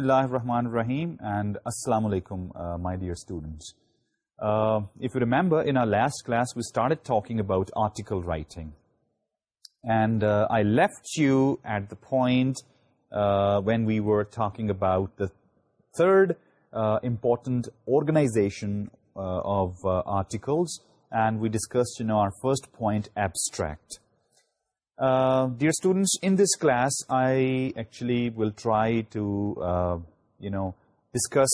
بسم اللہ الرحمن الرحیم اینڈ السلام علیکم my dear students if you remember in our last class we start talking about article writing and I left you at the point when we were talking about the third important organization of articles and we discuss you know our first point abstract uh, dear students, in this class, I actually will try to, uh, you know, discuss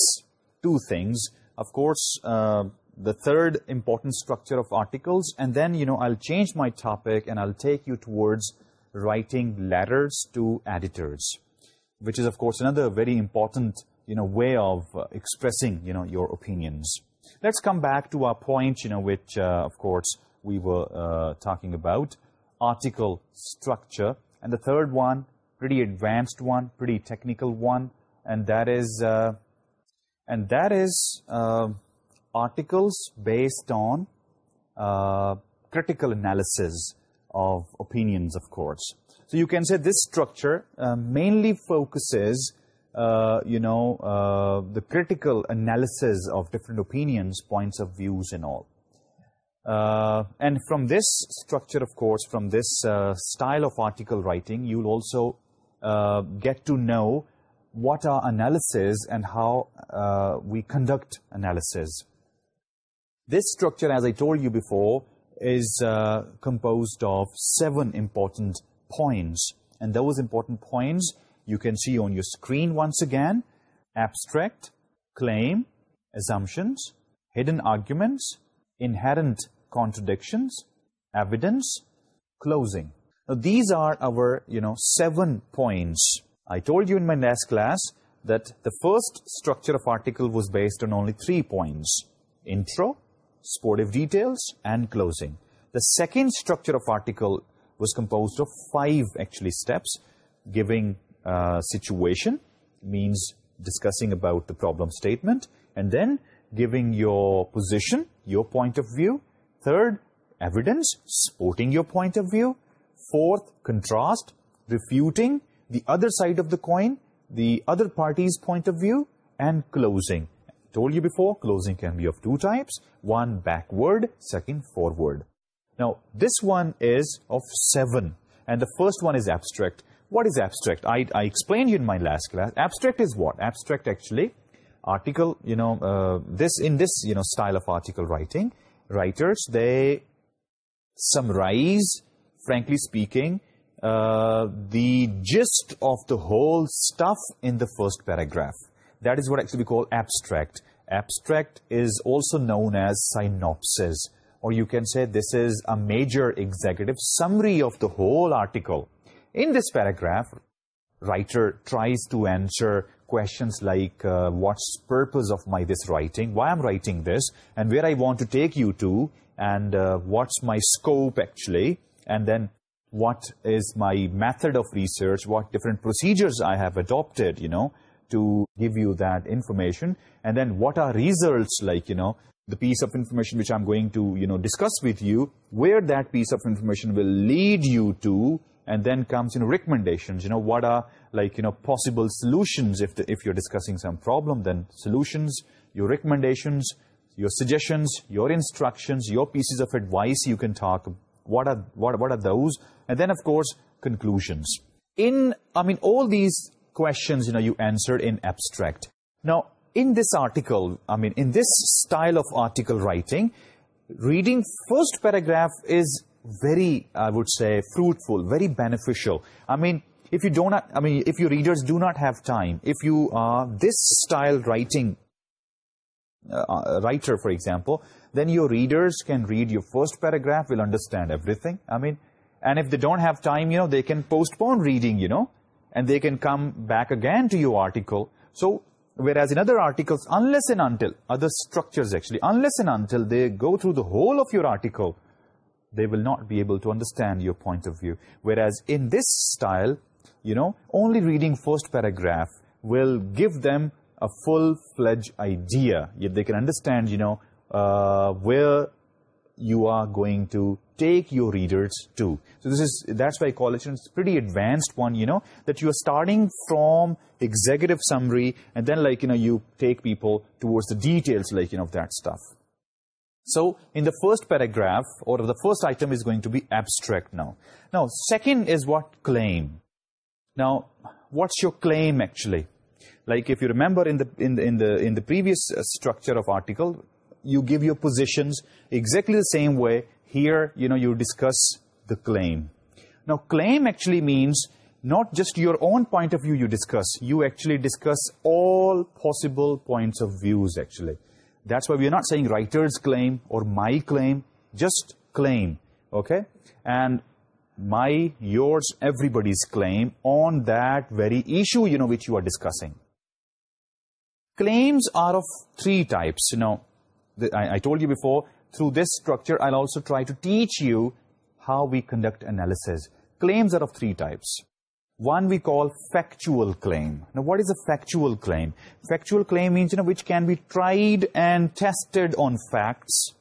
two things. Of course, uh, the third important structure of articles, and then, you know, I'll change my topic and I'll take you towards writing letters to editors, which is, of course, another very important, you know, way of expressing, you know, your opinions. Let's come back to our point, you know, which, of course, we were talking about. Article structure and the third one, pretty advanced one, pretty technical one, and that is uh, and that is uh, articles based on uh, critical analysis of opinions, of course. So you can say this structure uh, mainly focuses, uh, you know, uh, the critical analysis of different opinions, points of views and all. Uh, and from this structure, of course, from this uh, style of article writing, you'll also uh, get to know what our analysis and how we conduct analysis. This structure, as I told you before, is composed of seven important points. And those important points you can see on your screen once again. Abstract, claim, assumptions, hidden arguments, inherent contradictions, evidence, closing. Now, these are our, you know, seven points. I told you in my last class that the first structure of article was based on only three points. Intro, sportive details, and closing. The second structure of article was composed of five, actually, steps, giving uh, situation, means discussing about the problem statement, and then giving your position, your point of view, third evidence supporting your point of view. Fourth contrast refuting the other side of the coin the other party's point of view and closing. I told you before closing can be of two types one backward second forward. Now this one is of seven and the first one is abstract. What is abstract? I explained you in my last class. Abstract is what? Abstract actually article you know uh, this in this you know style of article writing writers, they summarize, frankly speaking, uh, the gist of the whole stuff in the first paragraph. That is what actually we call abstract. Abstract is also known as synopsis. Or you can say this is a major executive summary of the whole article. In this paragraph, writer tries to answer questions like uh, what's purpose of my this writing, why I'm writing this, and where I want to take you to, and uh, what's my scope actually, and then what is my method of research, what different procedures I have adopted, you know, to give you that information, and then what are results like, you know, the piece of information which I'm going to, you know, discuss with you, where that piece of information will lead you to, and then comes you know recommendations. You know what are like you know possible solutions? If if you're discussing some problem then solutions your recommendations your suggestions your instructions your pieces of advice you can talk. What are what are those? And then of course conclusions. In i mean all these questions you know you answer in abstract. Now in this article i mean in this style of article writing reading first paragraph is very, I would say, fruitful, very beneficial. I mean, if you don't I mean if your readers do not have time if you are this style writing uh, uh, writer for example then your readers can read your first paragraph will understand everything I mean and if they don't have time you know they can postpone reading you know and they can come back again to your article so whereas in other articles unless and until other structures actually unless and until they go through the whole of your article they will not be able to understand your point of view. Whereas in this style, you know, only reading first paragraph will give them a full-fledged idea. Yet they can understand, you know, uh, where you are going to take your readers to. So this is that's why college is pretty advanced one, you know, that you are starting from executive summary and then like, you know, you take people towards the details like, you know, of that stuff. So in the first paragraph, or the first item is going to be abstract now. Now, second is what claim. Now, what's your claim actually? Like if you remember in the, in the, in the, in the previous uh, structure of article, you give your positions exactly the same way. Here, you know, you discuss the claim. Now, claim actually means not just your own point of view you discuss. You actually discuss all possible points of views actually that's why we are not saying writer's claim or my claim, just claim, okay? And my, yours, everybody's claim on that very issue, you know, which you are discussing. Claims are of three types, you know. I told you before, through this structure, I'll also try to teach you how we conduct analysis. Claims are of three types. One we call factual claim. Now, what is a factual claim? Factual claim means, you know, which can be tried and tested on facts.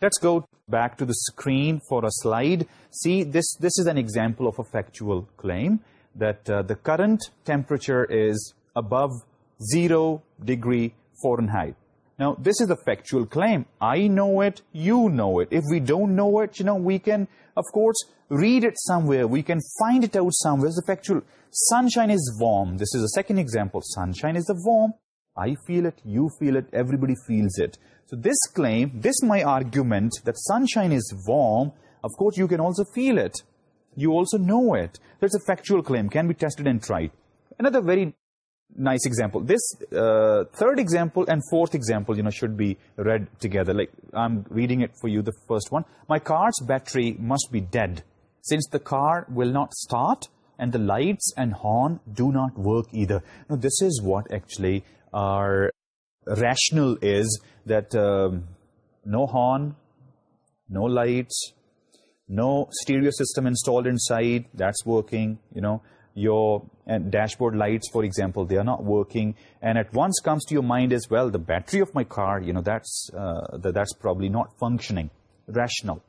Let's go back to the screen for a slide. See, this, this is an example of a factual claim that uh, the current temperature is above zero degree Fahrenheit. Now, this is a factual claim. I know it, you know it. If we don't know it, you know, we can, of course, read it somewhere. We can find it out somewhere. The factual. Sunshine is warm. This is a second example. Sunshine is a warm. I feel it, you feel it, everybody feels it. So this claim, this my argument, that sunshine is warm, of course, you can also feel it. You also know it. That's a factual claim. Can be tested and tried. Another very nice example. This uh, third example and fourth example, you know, should be read together. Like, I'm reading it for you, the first one. My car's battery must be dead, since the car will not start and the lights and horn do not work either. Now, this is what actually our rational is, that um, no horn, no lights, no stereo system installed inside, that's working, you know, your uh, dashboard lights, for example, they are not working. And at once comes to your mind as well, the battery of my car, you know, that's, uh, that's probably not functioning, rational,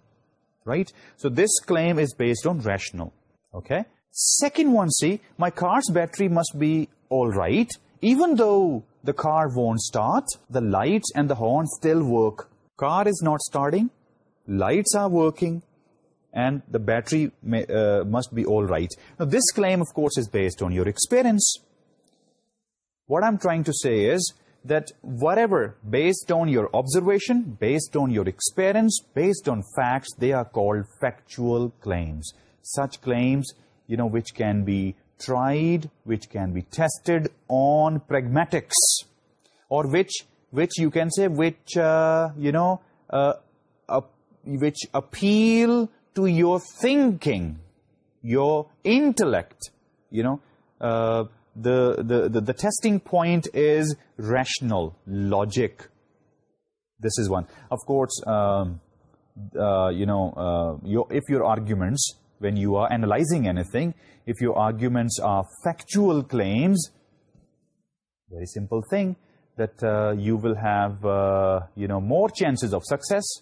right? So this claim is based on rational, okay? Second one, see, my car's battery must be all right, even though the car won't start, the lights and the horn still work. Car is not starting, lights are working, and the battery uh, must be all right. Now, this claim, of course, is based on your experience. What I'm trying to say is that whatever, based on your observation, based on your experience, based on facts, they are called factual claims. Such claims, you know, which can be tried, which can be tested on pragmatics, or which, which you can say, which, uh, you know, uh, which appeal to your thinking your intellect you know the testing point is rational logic this is one of course you know if your arguments when you are analysing anything if your arguments are factual claims very simple thing that you will have you know more chances of success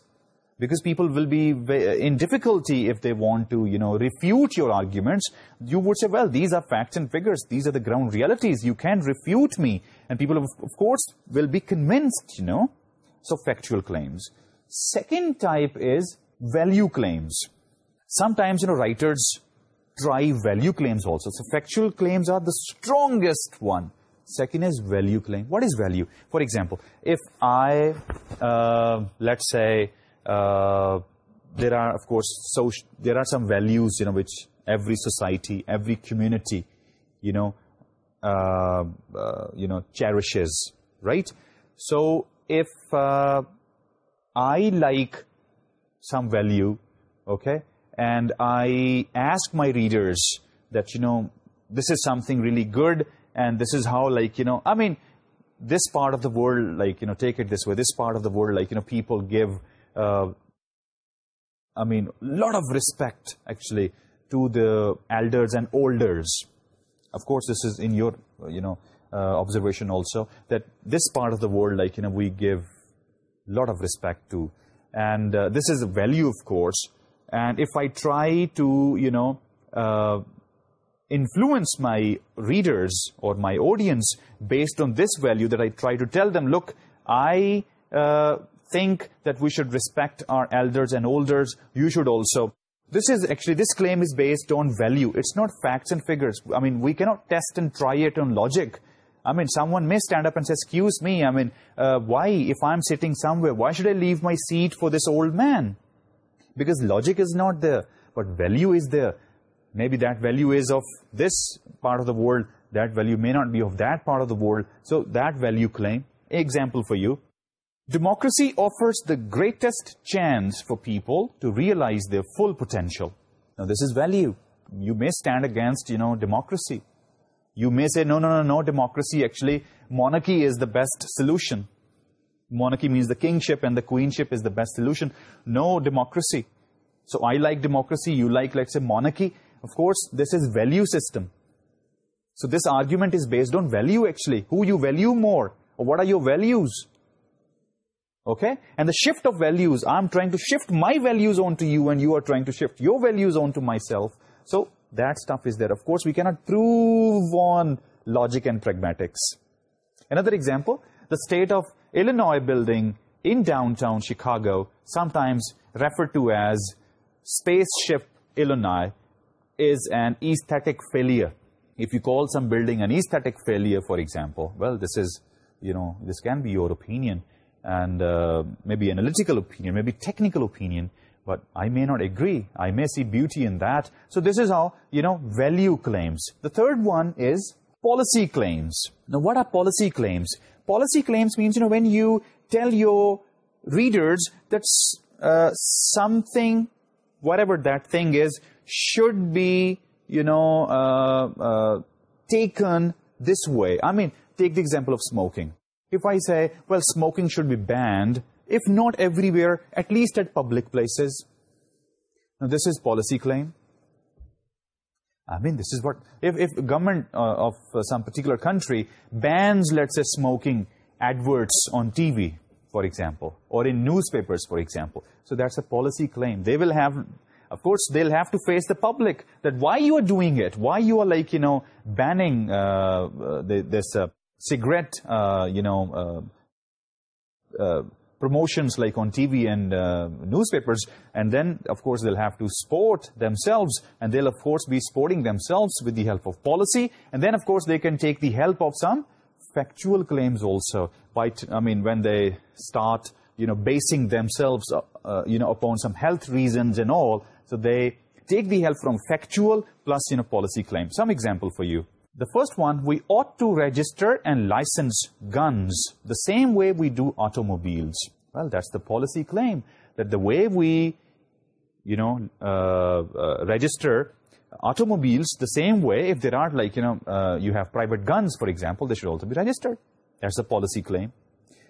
because people will be uh, in difficulty if they want to, you know, refute your arguments, you would say, well, these are facts and figures. These are the ground realities. You can refute me. And people, of, course, will be convinced, you know. So, factual claims. Second type is value claims. Sometimes, you know, writers try value claims also. So, factual claims are the strongest one. Second is value claim. What is value? For example, if I, uh, let's say... Uh, there are of course there are some values you know which every society every community you know uh, uh, you know cherishes right? So if i like some value okay and i ask my readers that you know this is something really good and this is how like you know i mean this part of the world like you know take it this way this part of the world like you know people give I mean, lot of respect, actually, to the elders and olders. Of course, this is in your, you know, observation also, that this part of the world, like, you know, we give a lot of respect to. And this is a value, of course. And if I try to, you know, influence my readers or my audience based on this value that I try to tell them, look, I think that we should respect our elders and olders. you should also. This is actually, this claim is based on value. It's not facts and figures. I mean, we cannot test and try it on logic. I mean, someone may stand up and say, excuse me, I mean, uh, why, if I'm sitting somewhere, why should I leave my seat for this old man? Because logic is not there, but value is there. Maybe that value is of this part of the world, that value may not be of that part of the world. So that value claim, example for you, Democracy offers the greatest chance for people to realize their full potential. Now, this is value. You may stand against, you know, democracy. You may say, no, no, no, no, democracy. Actually, monarchy is the best solution. Monarchy means the kingship and the queenship is the best solution. No, democracy. So, I like democracy. You like, let's say, monarchy. Of course, this is value system. So, this argument is based on value, actually. Who you value more? What are your values? Okay, and the shift of values. I'm trying to shift my values onto you, and you are trying to shift your values onto myself. So that stuff is there. Of course, we cannot prove on logic and pragmatics. Another example, the state of Illinois building in downtown Chicago, sometimes referred to as Spaceship Illinois, is an aesthetic failure. If you call some building an aesthetic failure, for example, well, this is, you know, this can be your opinion and uh, maybe analytical opinion, maybe technical opinion, but I may not agree. I may see beauty in that. So this is how, you know, value claims. The third one is policy claims. Now, what are policy claims? Policy claims means, you know, when you tell your readers that uh, something, whatever that thing is, should be, you know, uh, taken this way. I mean, take the example of smoking. If I say, well, smoking should be banned, if not everywhere, at least at public places. Now, this is policy claim. I mean, this is what, if, if government uh, of uh, some particular country bans, let's say, smoking adverts on TV, for example, or in newspapers, for example. So that's a policy claim. They will have, of course, they'll have to face the public that why you are doing it, why you are like, you know, banning uh, uh this uh, cigarette, uh, you know, uh, uh, promotions like on TV and newspapers. And then, of course, they'll have to sport themselves. And they'll, of course, be sporting themselves with the help of policy. And then, of course, they can take the help of some factual claims also. By t I mean, when they start, you know, basing themselves, you know, upon some health reasons and all. So they take the help from factual plus, you know, policy claims. Some example for you. The first one, we ought to register and license guns the same way we do automobiles. Well, that's the policy claim, that the way we, you know, uh, uh, register automobiles the same way, if there aren't like, you know, uh, you have private guns, for example, they should also be registered. That's the policy claim.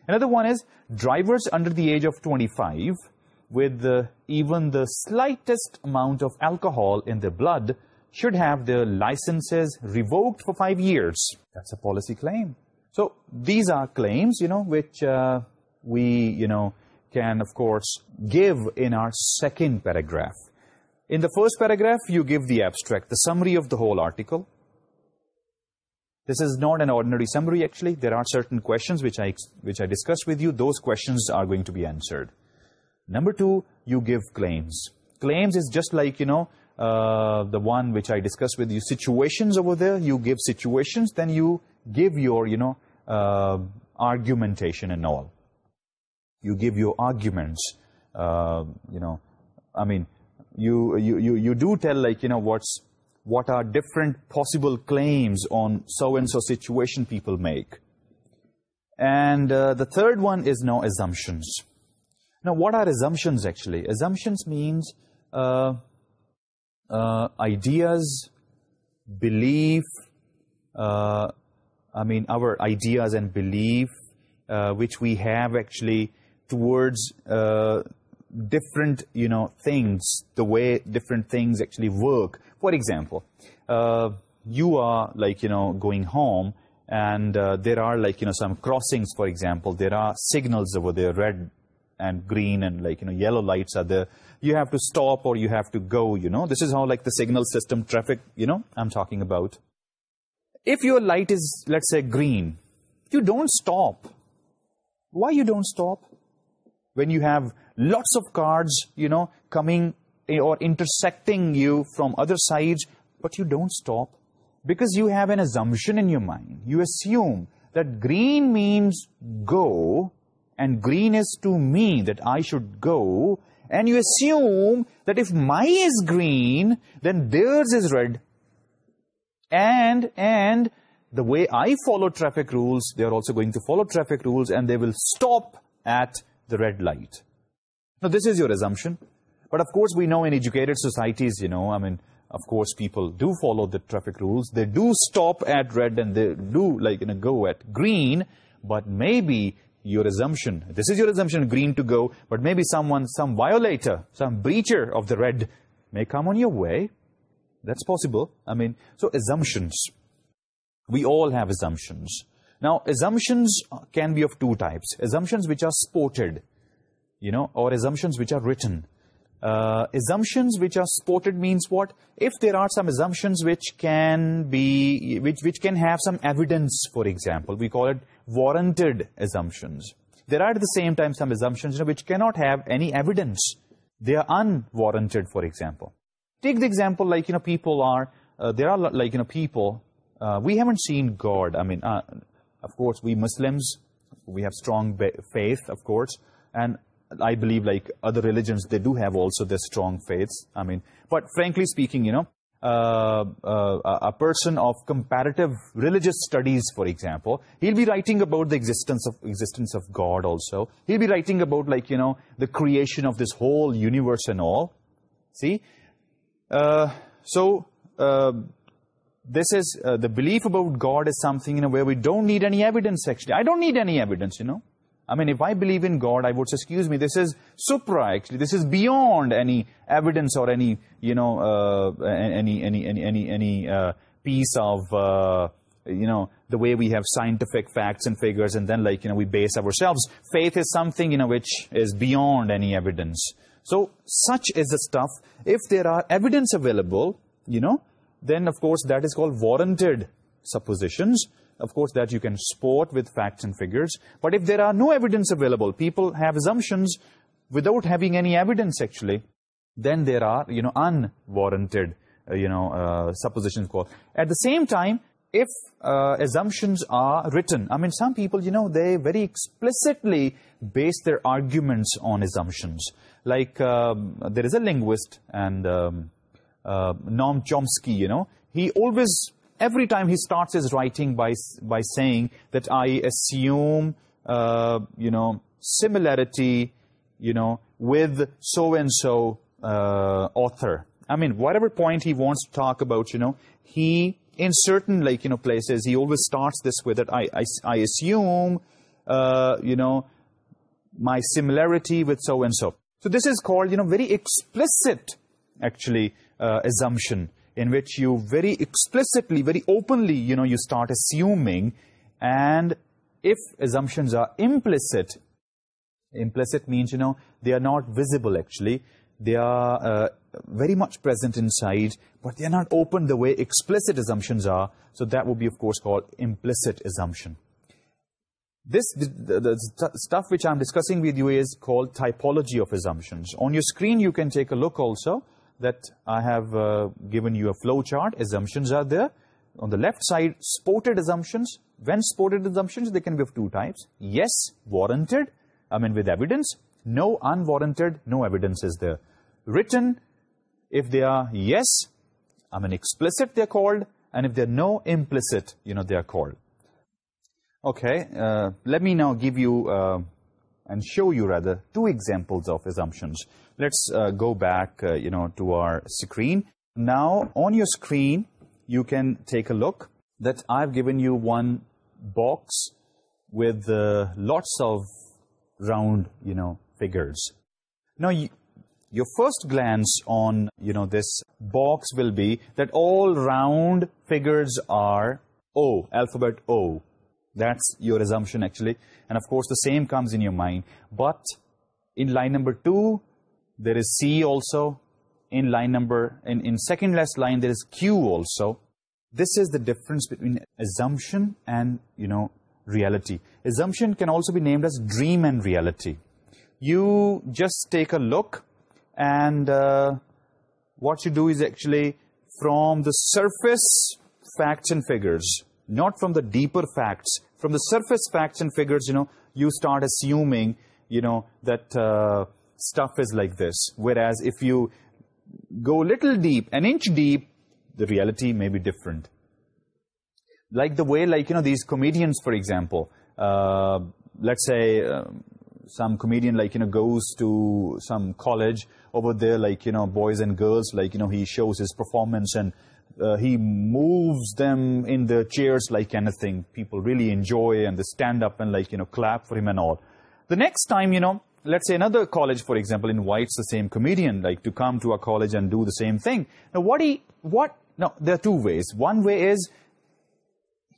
Another one is drivers under the age of 25 with even the slightest amount of alcohol in their blood should have their licenses revoked for five years. That's a policy claim. So these are claims, you know, which uh, we, you know, can, of course, give in our second paragraph. In the first paragraph, you give the abstract, the summary of the whole article. This is not an ordinary summary, actually. There are certain questions which I, which I discussed with you. Those questions are going to be answered. Number two, you give claims. Claims is just like, you know, uh, the one which I discussed with you, situations over there, you give situations, then you give your, you know, uh, argumentation and all. You give your arguments, uh, you know, I mean, you, you, you, you do tell like, you know, what's, what are different possible claims on so-and-so situation people make. And the third one is now assumptions. Now, what are assumptions actually? Assumptions means ideas, belief—I mean our ideas and belief which we have actually towards different, you know, things, the way different things actually work. For example, you are like, you know, going home and there are like, you know, some crossings, for example, there are signals over there, red and green and like you know yellow lights are there. You have to stop or you have to go you know. This is how like the signal system traffic you know i'm talking about. If your light is let's say green you don't stop. Why you don't stop? When you have lots of cars you know coming or intersecting you from other sides but you don't stop. Because you have an assumption in your mind. You assume that green means go and green is to me that I should go, and you assume that if my is green, then theirs is red. And, and, the way I follow traffic rules, they are also going to follow traffic rules, and they will stop at the red light. Now, this is your assumption. But, of course, we know in educated societies, you know, I mean, of course, people do follow the traffic rules. They do stop at red, and they do, like, go at green, but maybe your assumption. This is your assumption, green to go, but maybe someone, some violator, some breacher of the red may come on your way. That's possible. I mean, so assumptions. We all have assumptions. Now, assumptions can be of two types. Assumptions which are sported, you know, or assumptions which are written. Uh, assumptions which are supported means what? If there are some assumptions which can be, which, which can have some evidence, for example, we call it warranted assumptions. There are at the same time some assumptions you know, which cannot have any evidence. They are unwarranted, for example. Take the example like, you know, people are, uh, there are like, you know, people, uh, we haven't seen God. I mean, uh, of course, we Muslims, we have strong faith, of course, and I believe like other religions, they do have also their strong faiths. I mean, but frankly speaking, you know, uh, uh, a person of comparative religious studies, for example, he'll be writing about the existence of, existence of God also. He'll be writing about, like, you know, the creation of this whole universe and all. See? Uh, so, this is, the belief about God is something, in a way, we don't need any evidence, actually. I don't need any evidence, you know. I mean, if I believe in God, I would say, excuse me, this is supra, actually. This is beyond any evidence or any, you know, uh, any, any, any, any, any uh, piece of, uh, you know, the way we have scientific facts and figures and then, like, you know, we base ourselves. Faith is something, you know, which is beyond any evidence. So such is the stuff. If there are evidence available, you know, then, of course, that is called warranted suppositions of course that you can support with facts and figures. But if there are no evidence available, people have assumptions without having any evidence actually, then there are, you know, unwarranted, uh, you know, uh, suppositions. At the same time, if uh, assumptions are written, I mean, some people, you know, they very explicitly base their arguments on assumptions. Like, um, there is a linguist and um, uh, Noam Chomsky, you know, he always every time he starts his writing by by saying that I assume, uh, you know, similarity, you know, with so-and-so uh, author. I mean, whatever point he wants to talk about, you know, he, in certain, like, you know, places, he always starts this with that I, I, assume, uh, you know, my similarity with so-and-so. So this is called, you know, very explicit, actually, assumption in which you very explicitly, very openly, you know, you start assuming. And if assumptions are implicit, implicit means, you know, they are not visible actually. They are uh, very much present inside, but they are not open the way explicit assumptions are. So that would be, of course, called implicit assumption. This the, the, stuff which I'm discussing with you is called typology of assumptions. On your screen, you can take a look also that I have uh, given you a flow chart. Assumptions are there. On the left side, supported assumptions. When supported assumptions, they can be of two types. Yes, warranted, I mean with evidence. No, unwarranted, no evidence is there. Written, if they are yes, I mean explicit, they are called. And if they are no, implicit, you know, they are called. Okay, uh, let me now give you uh, and show you rather two examples of assumptions let's uh, go back uh, you know to our screen. Now on your screen you can take a look that i've given you one box with uh, lots of round you know figures. Now your first glance on you know this box will be that all round figures are o alphabet o. That's your assumption actually. And of course the same comes in your mind. But in line number two there is C also in line number, in, in second last line there is Q also. This is the difference between assumption and, you know, reality. Assumption can also be named as dream and reality. You just take a look and uh, what you do is actually from the surface facts and figures, not from the deeper facts, from the surface facts and figures, you know, you start assuming, you know, that... Uh, stuff is like this. Whereas if you go a little deep, an inch deep, the reality may be different. Like the way, like, you know, these comedians, for example, uh, let's say um, some comedian, like, you know, goes to some college over there, like, you know, boys and girls, like, you know, he shows his performance and uh, he moves them in the chairs like anything. People really enjoy and they stand up and, like, you know, clap for him and all. The next time, you know, let's say another college, for example, invites the same comedian, like to come to a college and do the same thing. Now, what he, what, now, there are two ways. One way is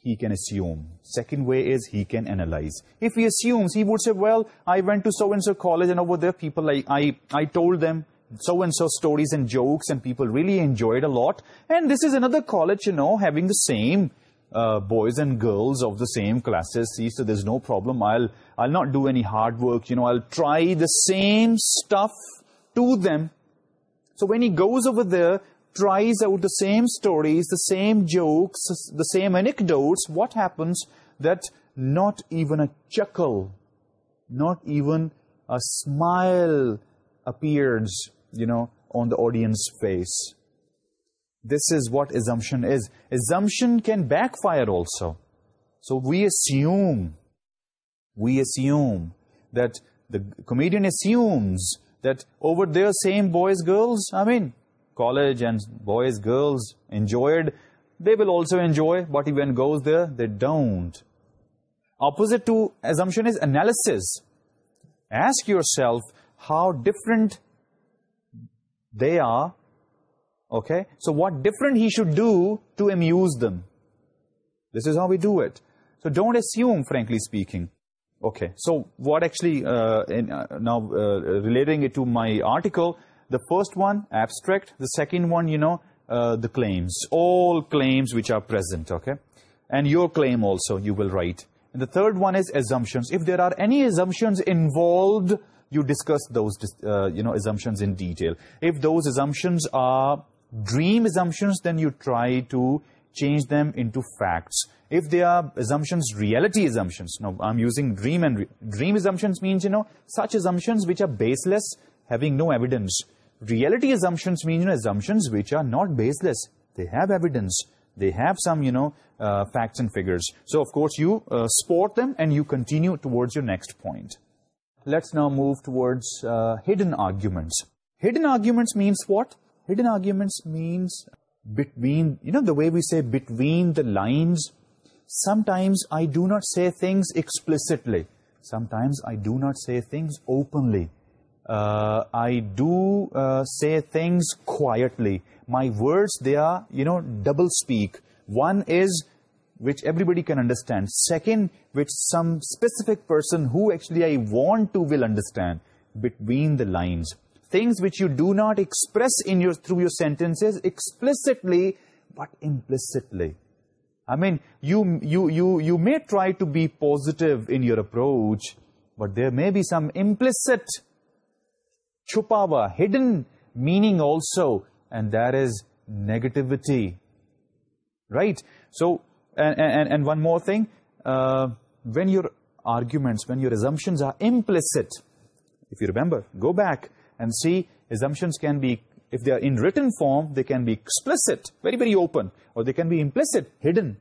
he can assume. Second way is he can analyze. If he assumes, he would say, well, I went to so-and-so college and over there people like, I, I told them so-and-so stories and jokes and people really enjoyed a lot. And this is another college, you know, having the same uh, boys and girls of the same classes. See, so there's no problem. I'll, I'll not do any hard work. You know, I'll try the same stuff to them. So when he goes over there, tries out the same stories, the same jokes, the same anecdotes, what happens that not even a chuckle, not even a smile appears, you know, on the audience face this is what assumption is. Assumption can backfire also. So we assume, we assume that the comedian assumes that over there same boys, girls, I mean, college and boys, girls enjoyed, they will also enjoy, but even goes there, they don't. Opposite to assumption is analysis. Ask yourself how different they are Okay? So what different he should do to amuse them. This is how we do it. So don't assume, frankly speaking. Okay, so what actually, uh, uh, now uh, relating it to my article, the first one, abstract, the second one, you know, the claims, all claims which are present, okay? And your claim also, you will write. And the third one is assumptions. If there are any assumptions involved, you discuss those, you know, assumptions in detail. If those assumptions are Dream assumptions, then you try to change them into facts. if they are assumptions, reality assumptions. Now, I'm using dream and dream assumptions means, you know, such assumptions which are baseless, having no evidence. Reality assumptions means you know, assumptions which are not baseless. They have evidence. They have some, you know, uh, facts and figures. So, of course, you uh, them and you continue towards your next point. Let's now move towards uh, hidden arguments. Hidden arguments means what? hidden arguments means between, you know, the way we say between the lines. Sometimes I do not say things explicitly. Sometimes I do not say things openly. Uh, I do uh, say things quietly. My words, they are, you know, double speak. One is which everybody can understand. Second, which some specific person who actually I want to will understand between the lines things which you do not express in your through your sentences explicitly but implicitly. I mean you you you you may try to be positive in your approach but there may be some implicit chupawa hidden meaning also and that is negativity. Right? So and and, one more thing uh, when your arguments when your assumptions are implicit if you remember go back and see, assumptions can be if they are in written form, they can be explicit, very, very open, or they can be implicit, hidden.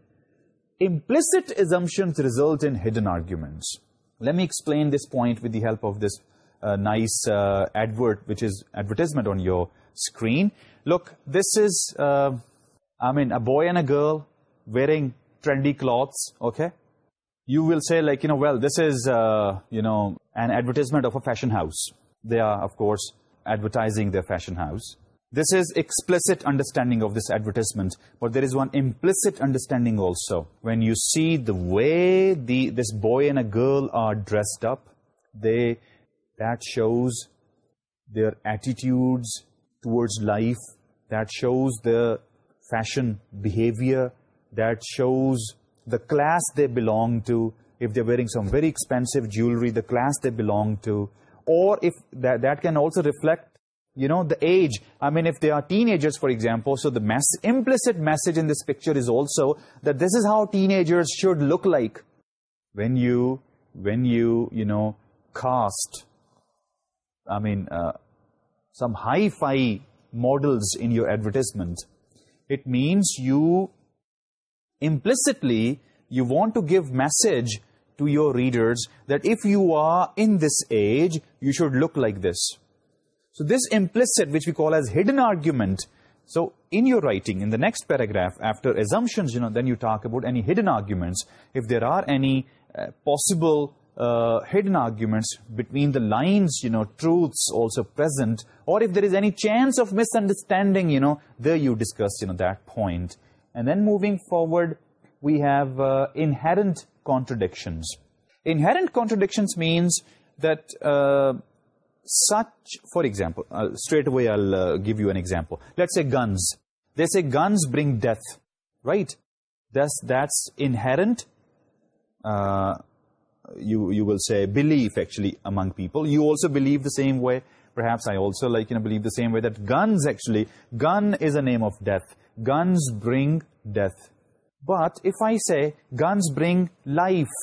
Implicit assumptions result in hidden arguments. Let me explain this point with the help of this uh, nice uh, advert, which is advertisement on your screen. Look, this is, uh, I mean, a boy and a girl wearing trendy clothes, okay? You will say like, you know, well, this is, uh, you know, an advertisement of a fashion house they are, of course, advertising their fashion house. This is explicit understanding of this advertisement, but there is one implicit understanding also. When you see the way this boy and a girl are dressed up, they that shows their attitudes towards life, that shows their fashion behavior, that shows the class they belong to, if they're wearing some very expensive jewelry, the class they belong to, or if that, that can also reflect, you know, the age. I mean, if they are teenagers, for example, so the mass implicit message in this picture is also that this is how teenagers should look like when you, when you, you know, cast, I mean, uh, some hi-fi models in your advertisement. It means you implicitly, you want to give message to your readers that if you are in this age you should look like this so this implicit which we call as hidden argument so in your writing in the next paragraph after assumptions you know then you talk about any hidden arguments if there are any possible hidden arguments between the lines you know truths also present or if there is any chance of mis understanding you know there you discuss you know that point and then moving forward we have uh, inherent contradictions. Inherent contradictions means that uh, such, for example, uh, straight away I'll give you an example. Let's say guns. They say guns bring death, right? That's, that's inherent, you, you will say, belief actually among people. You also believe the same way. Perhaps I also like you know, believe the same way that guns actually, gun is a name of death. Guns bring death. But if I say guns bring life,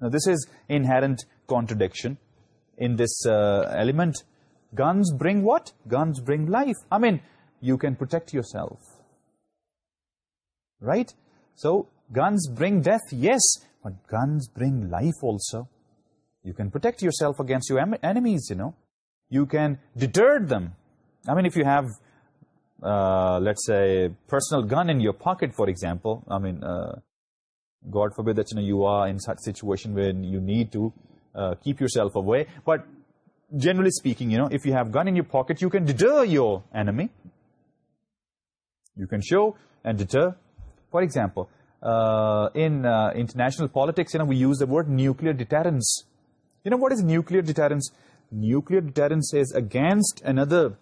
now this is inherent contradiction in this uh, element. Guns bring what? Guns bring life. I mean, you can protect yourself. Right? So, guns bring death, yes, but guns bring life also. You can protect yourself against your enemies, you know. You can deter them. I mean, if you have uh, let's say, personal gun in your pocket, for example, I mean, uh, God forbid that you, are in such situation when you need to uh, keep yourself away. But generally speaking, you know, if you have gun in your pocket, you can deter your enemy. You can show and deter. For example, in international politics, you know, we use the word nuclear deterrence. You know, what is nuclear deterrence? Nuclear deterrence is against another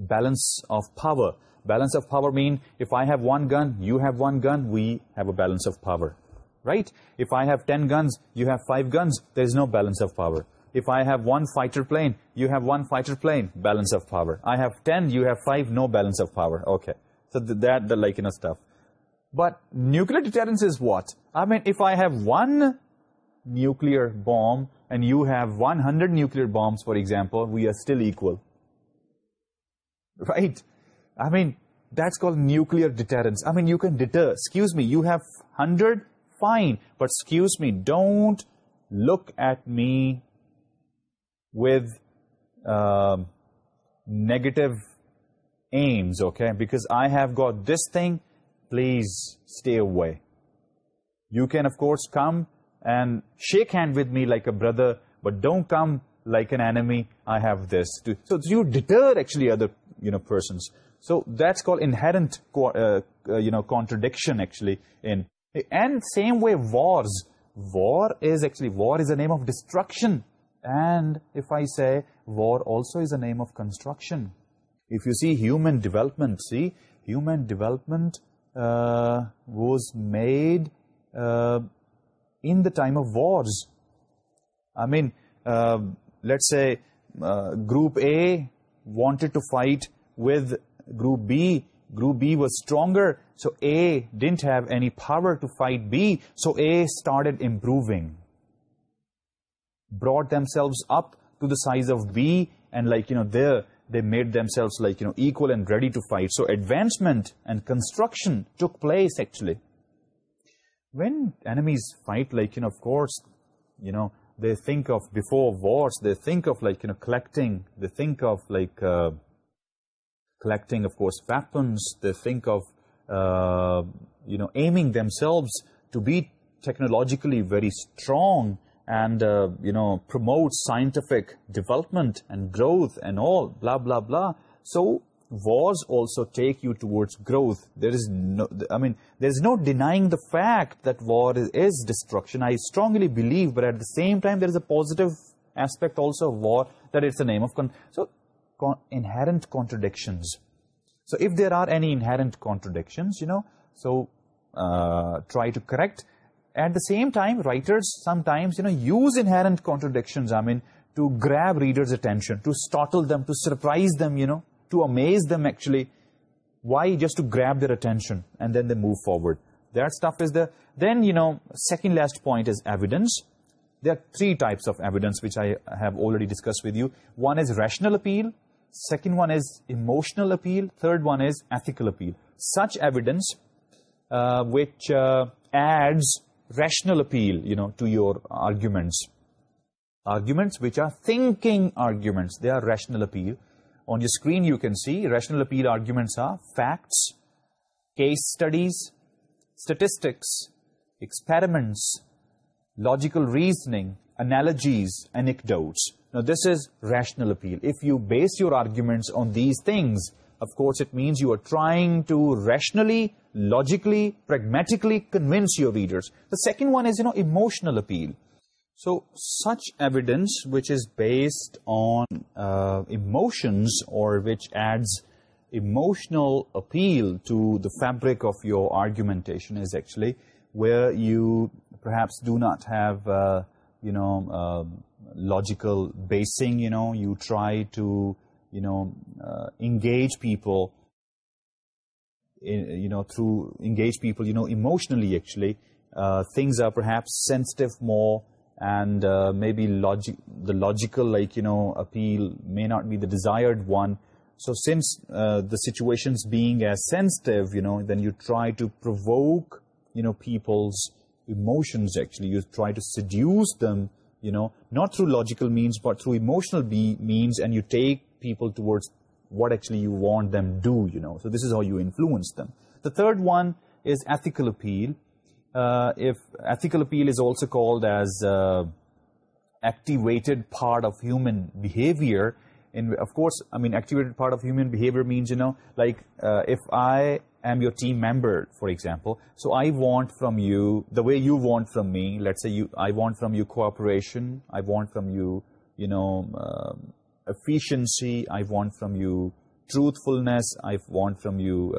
balance of power. Balance of power mean if I have one gun, you have one gun, we have a balance of power. Right? If I have 10 guns, you have five guns, there is no balance of power. If I have one fighter plane, you have one fighter plane, balance of power. I have 10, you have five, no balance of power. Okay. So that, the likeness stuff. But nuclear deterrence is what? I mean, if I have one nuclear bomb and you have 100 nuclear bombs, for example, we are still equal right? I mean, that's called nuclear deterrence. I mean, you can deter. Excuse me, you have 100? Fine. But excuse me, don't look at me with um, negative aims, okay? Because I have got this thing, please stay away. You can, of course, come and shake hand with me like a brother, but don't come like an enemy. I have this. So you deter, actually, other you know, persons. So that's called inherent, uh, uh, you know, contradiction actually in. And same way wars. War is actually, war is a name of destruction. And if I say war also is a name of construction. If you see human development, see, human development uh, was made uh, in the time of wars. I mean, uh, let's say uh, group A wanted to fight with group B. Group B was stronger, so A didn't have any power to fight B, so A started improving. Brought themselves up to the size of B, and like, you know, there they made themselves like, you know, equal and ready to fight. So advancement and construction took place, actually. When enemies fight, like, you know, of course, you know, they think of before wars, they think of like, you know, collecting, they think of like uh, collecting, of course, weapons, they think of, uh, you know, aiming themselves to be technologically very strong and, uh, you know, promote scientific development and growth and all, blah, blah, blah. So wars also take you towards growth. There is no, I mean, there is no denying the fact that war is, destruction. I strongly believe, but at the same time, there is a positive aspect also of war, that it's the name of... So, inherent contradictions. So, if there are any inherent contradictions, you know, so uh, try to correct. At the same time, writers sometimes, you know, use inherent contradictions, I mean, to grab readers' attention, to startle them, to surprise them, you know, to amaze them actually why just to grab their attention and then they move forward. That stuff is the then you know second last point is evidence. There are three types of evidence which i have already discussed with you. One is rational appeal second one is emotional appeal third one is ethical appeal. Such evidence uh, which uh, adds rational appeal you know to your arguments. Arguments which are thinking arguments they are rational appeal on your screen you can see rational appeal arguments are facts, case studies, statistics, experiments, logical reasoning, analogies, anecdotes. Now this is rational appeal. If you base your arguments on these things, of course it means you are trying to rationally, logically, pragmatically convince your readers. The second one is you know emotional appeal. So such evidence which is based on uh, emotions or which adds emotional appeal to the fabric of your argumentation is actually where you perhaps do not have, uh, you know, um, logical basing, you know, you try to, you know, uh, engage people, you know, through engage people, you know, emotionally actually, things are perhaps sensitive more, and uh, maybe the logical like you know appeal may not be the desired one. So since uh, the situation's being as sensitive you know then you try to provoke you know people's emotions actually. You try to seduce them you know not through logical means but through emotional means and you take people towards what actually you want them do you know. So this is how you influence them. The third one is ethical appeal. Uh, if ethical appeal is also called as uh, activated part of human behavior, and of course, I mean, activated part of human behavior means, you know, like uh, if I am your team member, for example, so I want from you, the way you want from me, let's say you, I want from you cooperation, I want from you, you know, efficiency, I want from you truthfulness, I want from you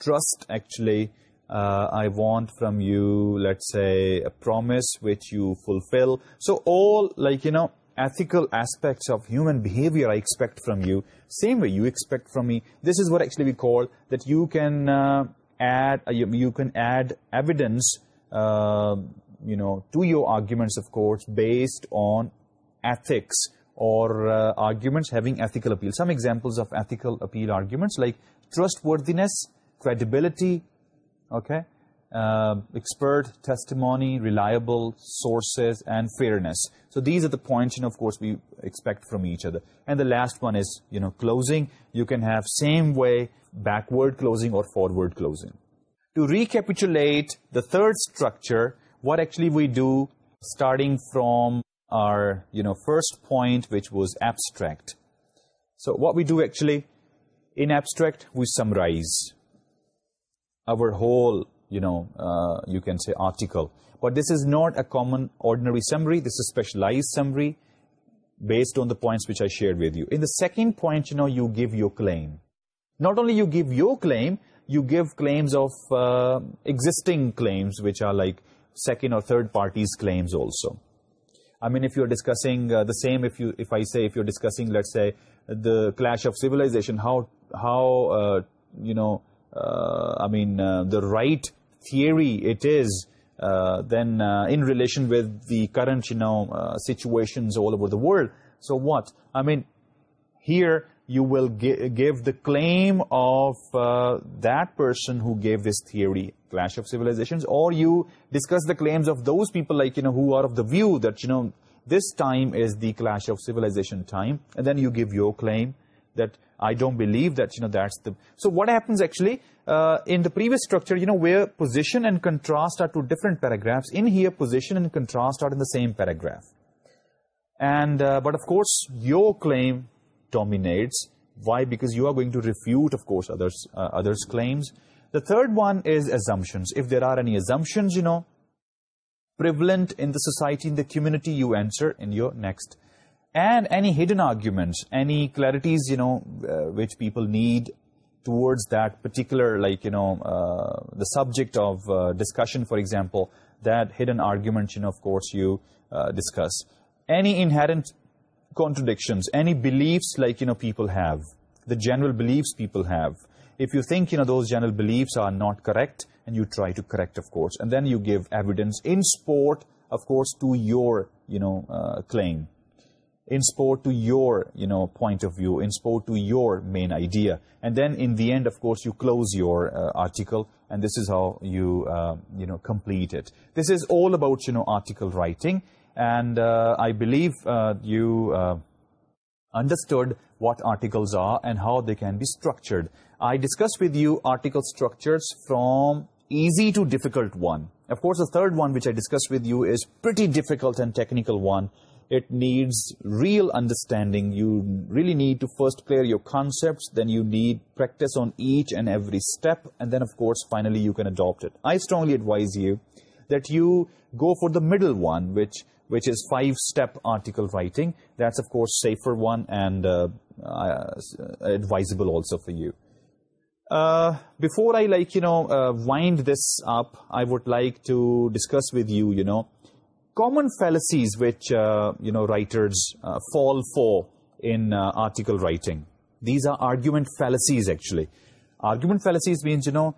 trust, actually, uh, I want from you, let's say, a promise which you fulfil. So all, like you know, ethical aspects of human behavior I expect from you, same way you expect from me. This is what actually we call that you can uh, add uh, you, you, can add evidence, uh, you know, to your arguments, of course, based on ethics or uh, arguments having ethical appeal. Some examples of ethical appeal arguments like trustworthiness, credibility, okay expert testimony reliable sources and fairness so these are the points of course we expect from each other and the last one is you know closing you can have same way backward closing or forward closing to recapitulate the third structure what actually we do starting from our you know first point which was abstract so what we do actually in abstract we summarize our whole, you know, uh, you can say article. But this is not a common ordinary summary. This is specialized summary based on the points which I shared with you. In the second point, you know, you give your claim. Not only you give your claim, you give claims of uh, existing claims, which are like second or third parties claims also. I mean, if you're discussing uh, the same, if, you, if I say, if you're discussing, let's say, the clash of civilization, how, how you know, uh, I mean, uh, the right theory it is, uh, then in relation with the current, you know, situations all over the world. So what? I mean, here you will give the claim of that person who gave this theory, Clash of Civilizations, or you discuss the claims of those people, like, you know, who are of the view that, you know, this time is the Clash of Civilization time, and then you give your claim that, I don't believe that, you know, that's the... So what happens actually, uh, in the previous structure, you know, where position and contrast are two different paragraphs, in here position and contrast are in the same paragraph. And, uh, but of course, your claim dominates. Why? Because you are going to refute, of course, others, uh, others' claims. The third one is assumptions. If there are any assumptions, you know, prevalent in the society, in the community, you answer in your next and any hidden arguments, any clarities, you know, uh, which people need towards that particular, like, you know, uh, the subject of uh, discussion, for example, that hidden argument, you know, of course, you discuss. Any inherent contradictions, any beliefs, like, you know, people have, the general beliefs people have. If you think, you know, those general beliefs are not correct, and you try to correct, of course, and then you give evidence in support, of course, to your, you know, claim. In sport, to your you know point of view in sport, to your main idea. And then in the end of course you close your uh, article and this is how you uh, you know complete it. This is all about you know article writing. And uh, i believe you understood what articles are and how they can be structured. I discussed with you article structures from easy to difficult one. Of course the third one which i discussed with you is pretty difficult and technical one it needs real understanding. You really need to first clear your concepts, then you need practice on each and every step, and then, of course, finally you can adopt it. I strongly advise you that you go for the middle one, which which is five-step article writing. That's, of course, safer one and uh, uh, advisable also for you. Uh, before I, like, you know, wind this up, I would like to discuss with you, you know, common fallacies which, uh, you know, writers uh, fall for in uh, article writing. These are argument fallacies, actually. Argument fallacies means, you know,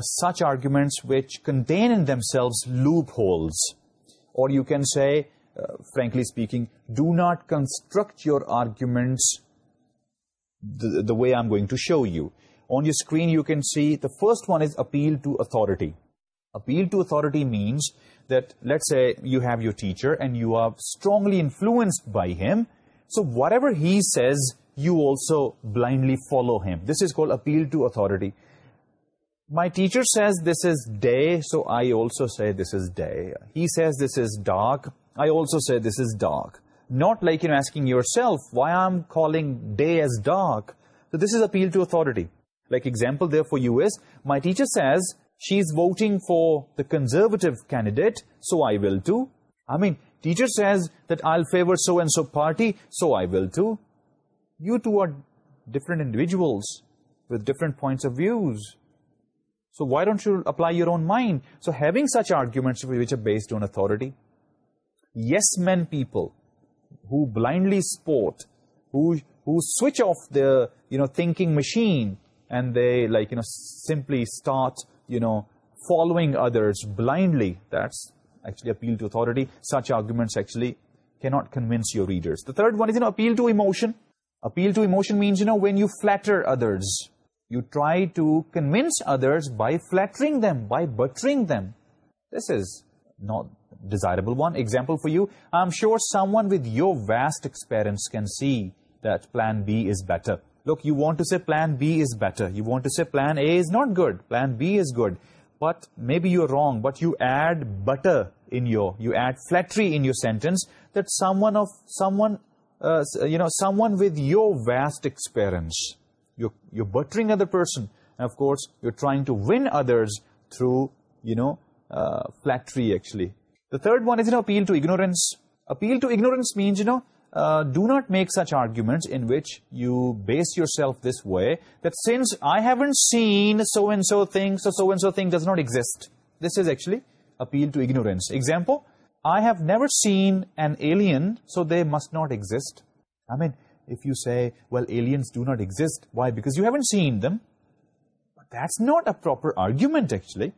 such arguments which contain in themselves loopholes. Or you can say, frankly speaking, do not construct your arguments the, the way I'm going to show you. On your screen, you can see the first one is appeal to authority appeal to authority means that let's say you have your teacher and you are strongly influenced by him. So whatever he says you also blindly follow him. This is called appeal to authority. My teacher says this is day so i also say this is day. He says this is dark i also say this is dark. Not like you know, asking yourself why i'm calling day as dark. So this is appeal to authority. Like example therefore you is my teacher says She's voting for the conservative candidate, so I will too. I mean, teacher says that I'll favor so-and-so party, so I will too. You two are different individuals with different points of views. So why don't you apply your own mind? So having such arguments which are based on authority, yes-men people who blindly sport, who, who switch off their, you know, thinking machine, and they, like, you know, simply start you know, following others blindly—that's actually appeal to authority. Such arguments actually cannot convince your readers. The third one is, you know, appeal to emotion. Appeal to emotion means, you know, when you flatter others, you try to convince others by flattering them, by buttering them. This is not desirable one. Example for you, I'm sure someone with your vast experience can see that plan B is better look, you want to say plan B is better. You want to say plan A is not good. Plan B is good. But maybe you're wrong, but you add butter in your, you add flattery in your sentence that someone of, someone, uh, you know, someone with your vast experience, you're, you buttering other person. And of course, you're trying to win others through, you know, uh, flattery actually. The third one is an appeal to ignorance. Appeal to ignorance means, you know, do not make such arguments in which you base yourself this way that since I haven't seen so and so thing so so and so thing does not exist this is actually appeal to ignorance example I have never seen an alien so they must not exist I mean if you see well aliens do not exist why because you haven't seen them but that's not a proper argument actually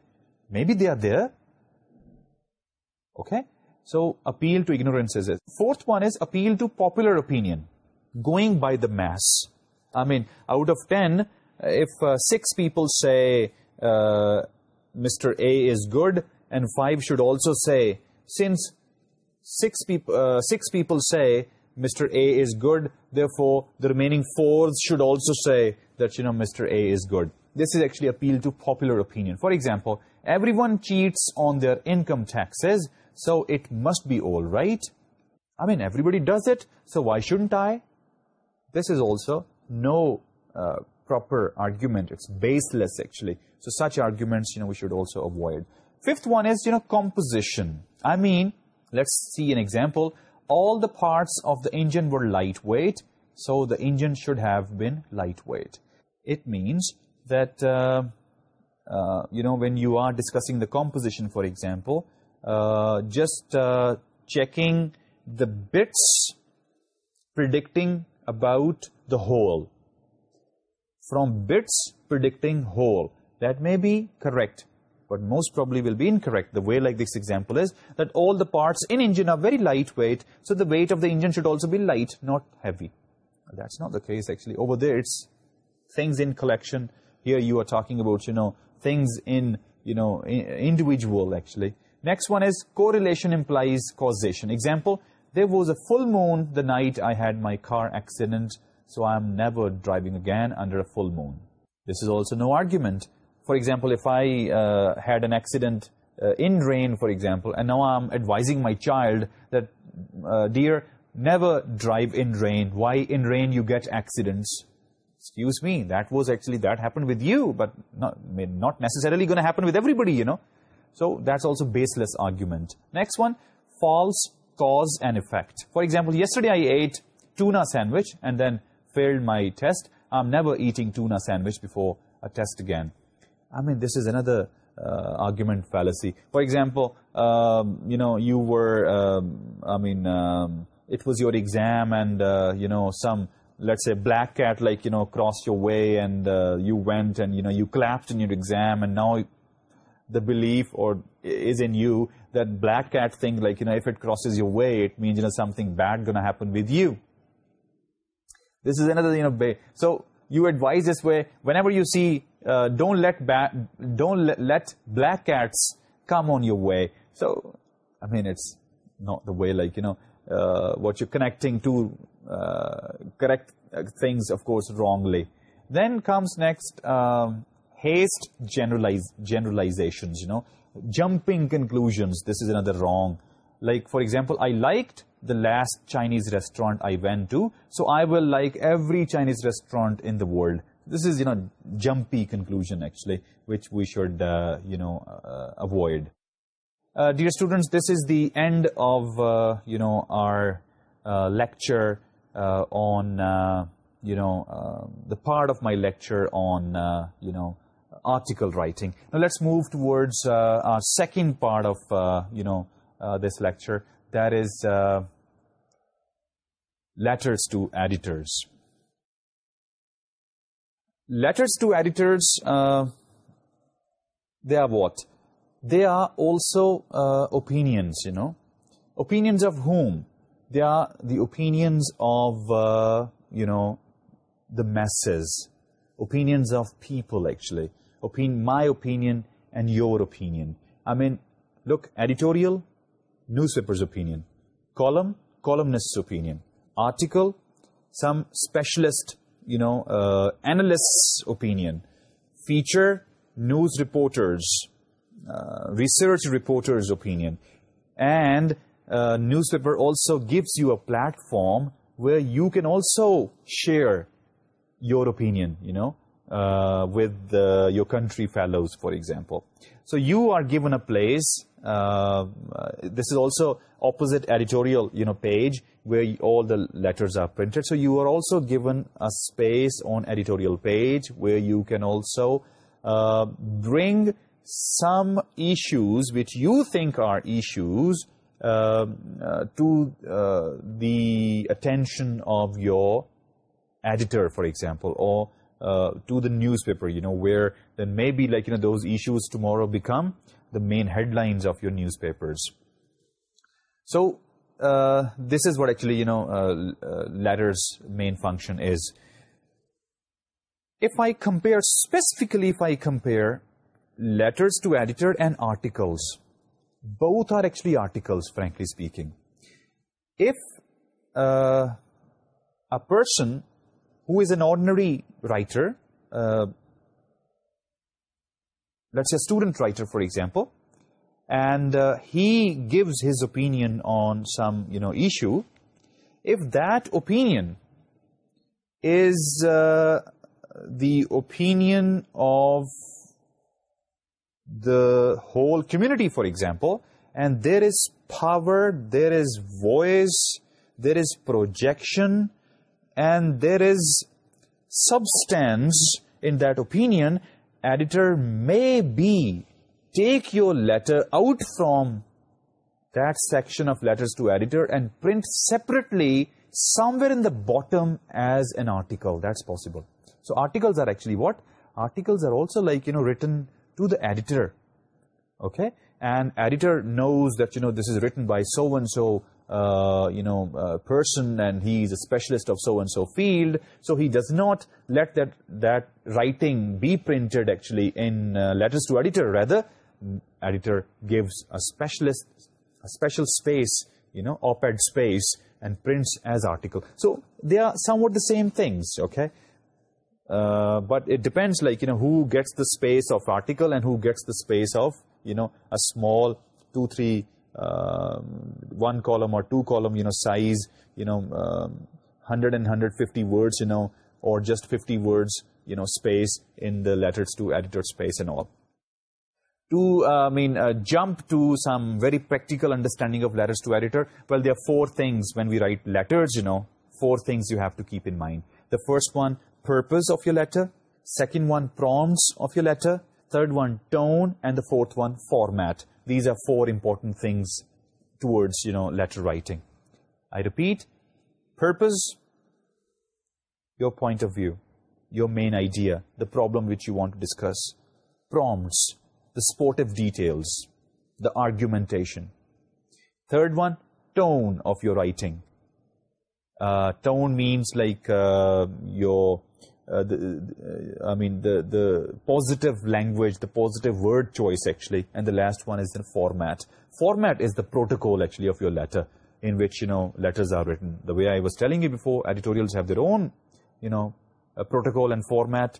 may be they are there okay so appeal to ignorance is it. Fourth one is appeal to popular opinion, going by the mass. I mean, out of 10, if uh, six people say uh, Mr. A is good, and five should also say, since six, peop uh, six people say Mr. A is good, therefore the remaining fours should also say that, you know, Mr. A is good. This is actually appeal to popular opinion. For example, everyone cheats on their income taxes, so it must be all right. I mean, everybody does it, so why shouldn't I? This is also no uh, proper argument. It's baseless, actually. So such arguments, you know, we should also avoid. Fifth one is, you know, composition. I mean, let's see an example. All the parts of the engine were lightweight, so the engine should have been lightweight. It means that, uh, uh, you know, when you are discussing the composition, for example, just checking the bits predicting about the whole. From bits predicting whole. That may be correct, but most probably will be incorrect. The way like this example is that all the parts in engine are very lightweight, so the weight of the engine should also be light, not heavy. That's not the case, actually. Over there, it's things in collection. Here, you are talking about, you know, things in, you know, individual, actually. Next one is correlation implies causation. Example, there was a full moon the night I had my car accident, so I am never driving again under a full moon. This is also no argument. For example, if I uh, had an accident uh, in rain, for example, and now I'm advising my child that, uh, dear, never drive in rain. Why in rain you get accidents? Excuse me, that was actually, that happened with you, but not necessarily going to happen with everybody, you know. So that's also baseless argument. Next one, false cause and effect. For example, yesterday I ate tuna sandwich and then failed my test. I'm never eating tuna sandwich before a test again. I mean, this is another uh, argument fallacy. For example, um, you know, you were—I um, mean, um, it was your exam and, uh, you know, some, let's say, black cat, like, you know, crossed your way and uh, you went and, you know, you collapsed in your exam and now the belief or is in you that black cat thing, like, you know, if it crosses your way, it means, you know, something bad going to happen with you. This is another, you know, way. So you advise this way, whenever you see, uh, don't let don't let, let black cats come on your way. So, I mean, it's not the way, like, you know, uh, what you're connecting to uh, correct uh, things, of course, wrongly. Then comes next, um, haste generalizations you know. Jumping conclusions this is another wrong. Like for example i liked the last chinese restaurant i went to so i will like every chinese restaurant in the world. This is you know jumpy conclusion actually which we should uh, you know uh, avoid. Uh, dear students this is the end of you know our lecture on you know the part of my lecture on you know article writing. Now let's move towards uh, our second part of, uh, you know, uh, this lecture. That is letters to editors. Letters to editors, they are what? They are also opinions, you know. Opinions of whom? They are the opinions of, you know, the masses. Opinions of people, actually opinion, my opinion and your opinion. I mean, look, editorial, newspaper's opinion. Column, columnist's opinion. Article, some specialist, you know, uh, analyst's opinion. Feature, news reporter's, uh, research reporter's opinion. And uh, newspaper also gives you a platform where you can also share your opinion, you know. Uh, with uh, your country fellows, for example. So you are given a place, uh, this is also opposite editorial you know page where all the letters are printed. So you are also given a space on editorial page where you can also bring some issues which you think are issues to the attention of your editor, for example, or. Uh, to the newspaper, you know, where then maybe like, you know, those issues tomorrow become the main headlines of your newspapers. So uh, this is what actually, you know, uh, uh, letters main function is. If I compare, specifically if I compare letters to editor and articles, both are actually articles, frankly speaking. If uh, a person who is an ordinary writer, uh, let's say a student writer, for example, and uh, he gives his opinion on some, you know, issue, if that opinion is uh, the opinion of the whole community, for example, and there is power, there is voice, there is projection, and there is substance in that opinion, editor may be take your letter out from that section of letters to editor and print separately somewhere in the bottom as an article. That's possible. So articles are actually what? Articles are also like, you know, written to the editor. Okay? And editor knows that, you know, this is written by so-and-so, uh, you know, uh, person and he is a specialist of so-and-so field. So he does not let that, that writing be printed actually in uh, letters to editor. Rather, editor gives a specialist a special space, you know, op-ed space and prints as article. So they are somewhat the same things, okay? But it depends, like, you know, who gets the space of article and who gets the space of, you know, a small two, three, um, one column or two column, you know, size, you know, um, uh, 100 and 150 words, you know, or just 50 words, you know, space in the letters to editor space and all. To, uh, I mean, uh, jump to some very practical understanding of letters to editor, well, there are four things when we write letters, you know, four things you have to keep in mind. The first one, purpose of your letter. Second one, prompts of your letter. Third one, tone. And the fourth one. Format these are four important things towards you know letter writing. I repeat purpose your point of view your main idea the problem which you want to discuss prompts the sportive details the argumentation. Third one tone of your writing. Uh, tone means like uh, your uh, uh, I mean, the, the positive language, the positive word choice, actually. And the last one is the format. Format is the protocol, actually, of your letter in which, you know, letters are written. The way I was telling you before, editorials have their own, you know, uh, protocol and format.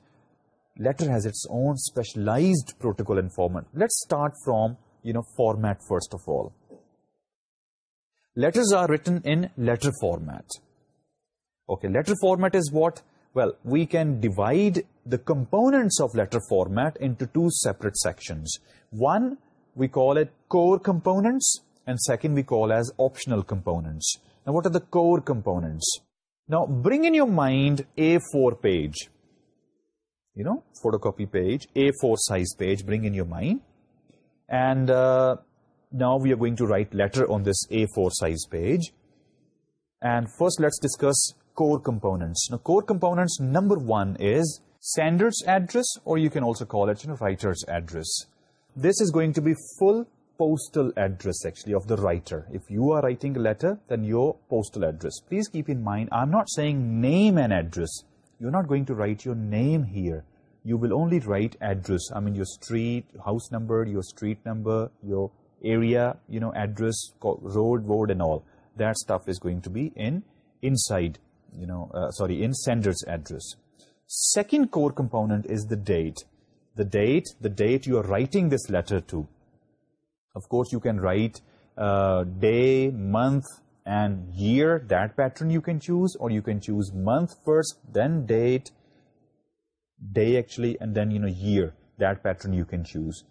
Letter has its own specialized protocol and format. Let's start from, you know, format first of all. Letters are written in letter format. Okay, letter format is what? Well, we can divide the components of letter format into two separate sections. One, we call it core components, and second we call as optional components. Now, what are the core components? Now, bring in your mind A4 page. You know, photocopy page, A4 size page, bring in your mind. And uh, now we are going to write letter on this A4 size page. And first, let's discuss Core components. Now, core components number one is sender's address, or you can also call it writer's address. This is going to be full postal address actually of the writer. If you are writing a letter, then your postal address. Please keep in mind, I'm not saying name and address. You're not going to write your name here. You will only write address. I mean, your street, house number, your street number, your area, you know, address, road, ward and all. That stuff is going to be in inside you know, uh, sorry, in sender's address. Second core component is the date. The date, the date you are writing this letter to. Of course, you can write uh, day, month, and year. That pattern you can choose. Or you can choose month first, then date, day actually, and then, you know, year. That pattern you can choose.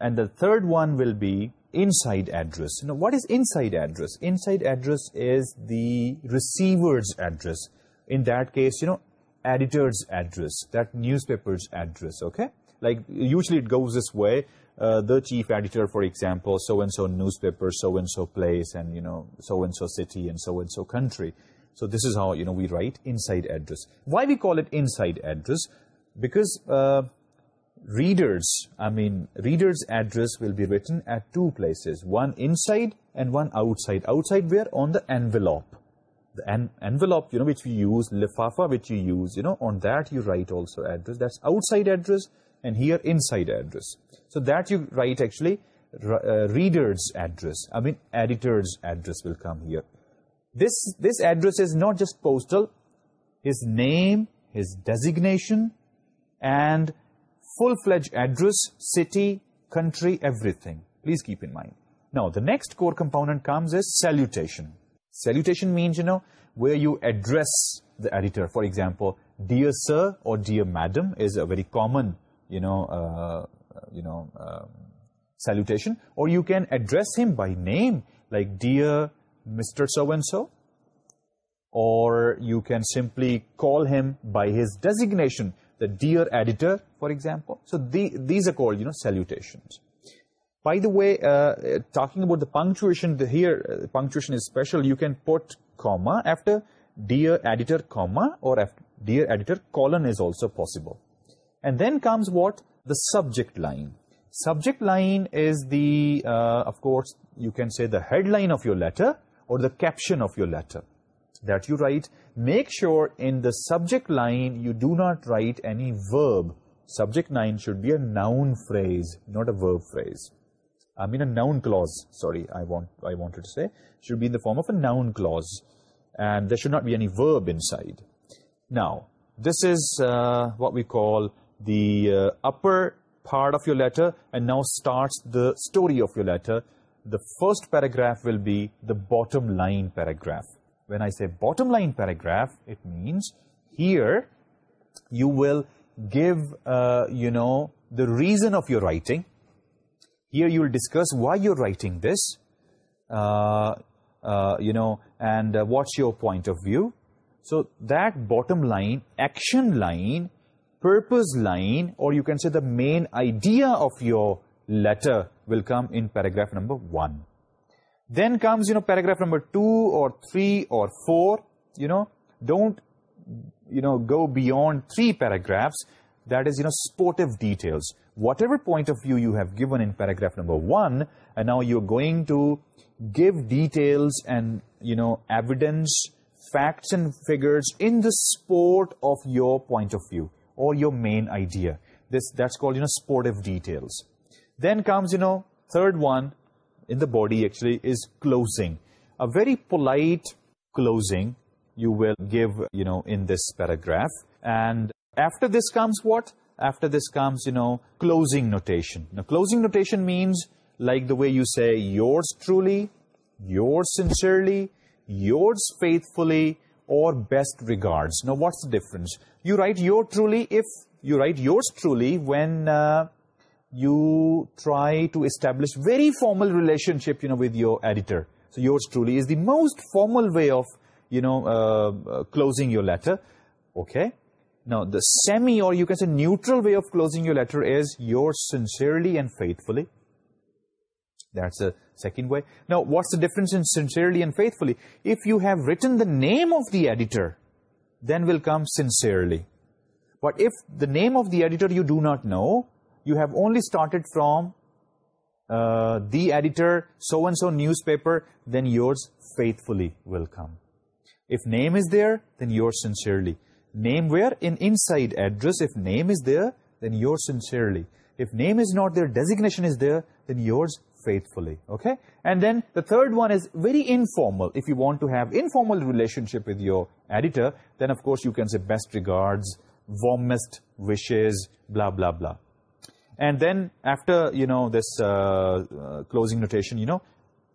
And the third one will be inside address. Now, what is inside address? Inside address is the receiver's address. In that case, you know, editor's address, that newspaper's address, okay? Like, usually it goes this way. Uh, the chief editor, for example, so-and-so newspaper, so-and-so place, and, you know, so-and-so city, and so-and-so country. So this is how, you know, we write inside address. Why we call it inside address? Because uh, readers, I mean, reader's address will be written at two places, one inside and one outside. Outside where? On the envelope. The en envelope, you know, which we use, lefafa, which you use, you know, on that you write also address. That's outside address and here inside address. So that you write actually uh, reader's address. I mean, editor's address will come here. This, this address is not just postal. His name, his designation, and full fledged address city country everything. Please keep in mind. Now the next core component comes as salutation. Salutation means you know where you address the editor. For example dear sir or dear madam is a very common you know uh, you know um, salutation. Or you can address him by name like dear mr so and so or you can simply call him by his designation the dear editor, for example. So these are called, you know, salutations. By the way, uh, talking about the punctuation, here uh, punctuation is special. You can put comma after dear editor comma or after dear editor colon is also possible. And then comes what? The subject line. Subject line is the, uh, of course, you can say the headline of your letter or the caption of your letter. That you write. Make sure in the subject line you do not write any verb. Subject line should be a noun phrase, not a verb phrase. I mean a noun clause. Sorry, I want I wanted to say should be in the form of a noun clause, and there should not be any verb inside. Now, this is uh, what we call the uh, upper part of your letter, and now starts the story of your letter. The first paragraph will be the bottom line paragraph when I say bottom line paragraph, it means here you will give, uh, you know, the reason of your writing. Here you will discuss why you're writing this, uh, uh, you know, and what's your point of view. So that bottom line, action line, purpose line, or you can say the main idea of your letter will come in paragraph number one then comes you know paragraph number 2 or 3 or 4 you know. Don't you know go beyond three paragraphs. That is you know sportive details. Whatever point of view you have given in paragraph number 1 and now you're going to give details and you know evidence facts and figures in the sport of your point of view or your main idea. This that's called you know sportive details. Then comes you know third one in the body actually is closing. A very polite closing you will give, you know, in this paragraph. And after this comes what? After this comes, you know, closing notation. Now, closing notation means like the way you say yours truly, yours sincerely, yours faithfully, or best regards. Now, what's the difference? You write your truly if you write yours truly when... Uh, you try to establish very formal relationship you know with your editor. So yours truly is the most formal way of you know uh, uh, closing your letter. Okay? Now the semi or you can say neutral way of closing your letter is yours sincerely and faithfully. That's the second way. Now what's the difference in sincerely and faithfully? If you have written the name of the editor then will come sincerely. But if the name of the editor you do not know you have only started from uh, the editor, so-and-so newspaper, then yours faithfully will come. If name is there, then yours sincerely. Name where? In inside address. If name is there, then yours sincerely. If name is not there, designation is there, then yours faithfully. Okay? And then the third one is very informal. If you want to have informal relationship with your editor, then of course you can say best regards, warmest wishes, blah, blah, blah and then after you know this uh, uh, closing notation you know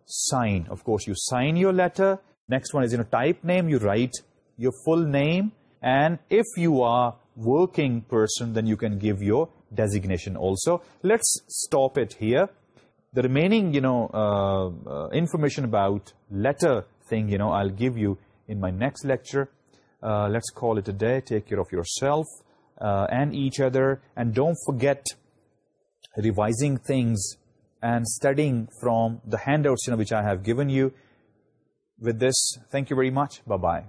sign. Of course you sign your letter. Next one is you know type name you write your full name. And if you are working person then you can give your designation also. Let's stop it here. The remaining you know uh, information about letter thing you know i'll give you in my next lecture. Let's call it a day. Take care of yourself and each other. And don't forget revising things and studying from the handouts which I have given you. With this, thank you very much. Bye-bye.